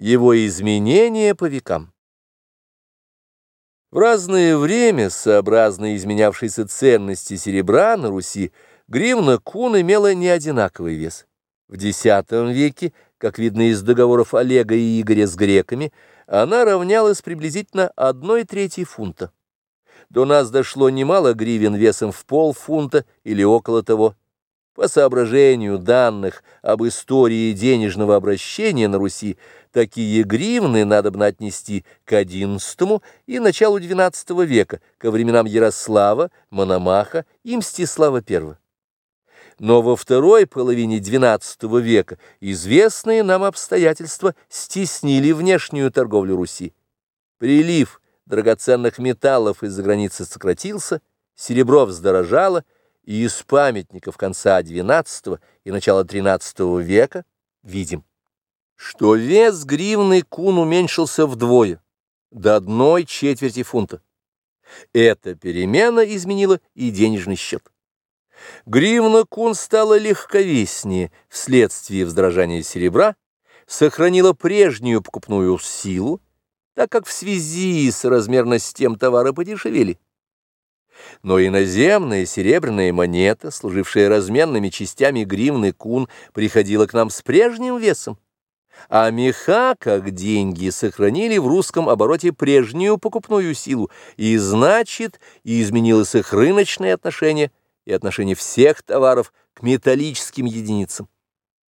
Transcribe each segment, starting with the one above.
Его изменения по векам. В разное время, сообразно изменявшейся ценности серебра на Руси, гривна кун имела не одинаковый вес. В X веке, как видно из договоров Олега и Игоря с греками, она равнялась приблизительно одной трети фунта. До нас дошло немало гривен весом в полфунта или около того. По соображению данных об истории денежного обращения на Руси, такие гривны надо бы отнести к XI и началу XII века, ко временам Ярослава, Мономаха и Мстислава I. Но во второй половине XII века известные нам обстоятельства стеснили внешнюю торговлю Руси. Прилив драгоценных металлов из-за границы сократился, серебро вздорожало, и из памятников конца XII и начала XIII века видим, что вес гривны кун уменьшился вдвое, до одной четверти фунта. Эта перемена изменила и денежный счет. Гривна кун стала легковеснее вследствие вздорожания серебра, сохранила прежнюю покупную силу, так как в связи с размерностью товара подешевели но иноземная серебряная монета, служившая разменными частями гривны кун, приходила к нам с прежним весом. А меха, как деньги, сохранили в русском обороте прежнюю покупную силу, и, значит, изменилось их рыночное отношение и отношение всех товаров к металлическим единицам.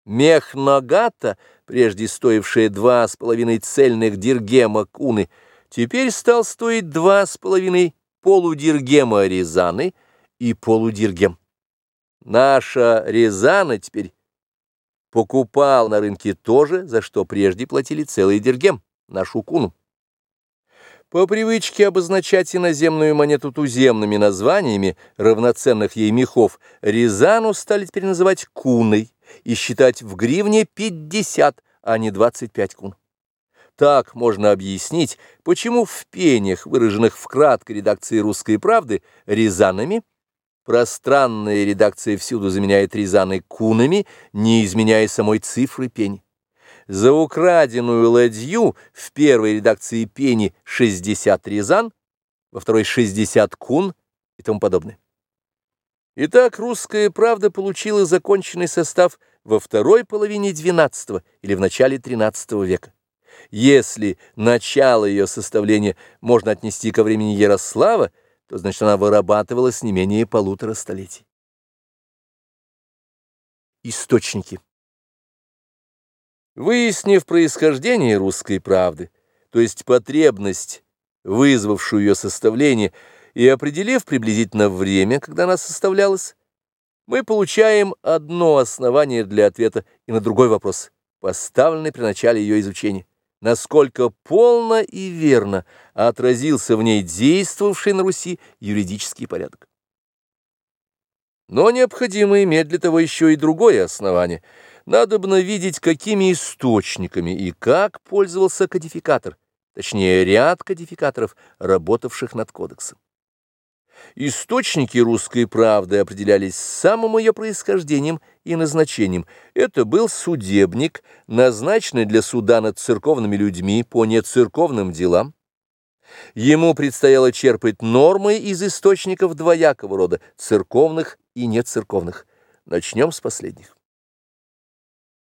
Мех нагата, прежде стоившая два с половиной цельных диргема куны, теперь стал стоить два с половиной полудиргема Рязаны и полудиргем. Наша Рязана теперь покупал на рынке тоже, за что прежде платили целый диргем, нашу куну. По привычке обозначать иноземную монету туземными названиями равноценных ей мехов, Рязану стали теперь называть куной и считать в гривне 50, а не 25 кун. Так можно объяснить, почему в пениях, выраженных в краткой редакции «Русской правды» рязанами, пространная редакция всюду заменяет рязаны кунами, не изменяя самой цифры пени. За украденную ладью в первой редакции пени 60 рязан, во второй 60 кун и тому подобное. Итак, «Русская правда» получила законченный состав во второй половине XII или в начале XIII века. Если начало ее составления можно отнести ко времени Ярослава, то значит она вырабатывалась не менее полутора столетий. Источники Выяснив происхождение русской правды, то есть потребность, вызвавшую ее составление, и определив приблизительно время, когда она составлялась, мы получаем одно основание для ответа и на другой вопрос, поставленный при начале ее изучения насколько полно и верно отразился в ней действовавший на Руси юридический порядок. Но необходимо иметь для того еще и другое основание. Надобно видеть, какими источниками и как пользовался кодификатор, точнее ряд кодификаторов, работавших над кодексом. Источники русской правды определялись самым ее происхождением и назначением. Это был судебник, назначенный для суда над церковными людьми по нецерковным делам. Ему предстояло черпать нормы из источников двоякого рода, церковных и нецерковных. Начнем с последних.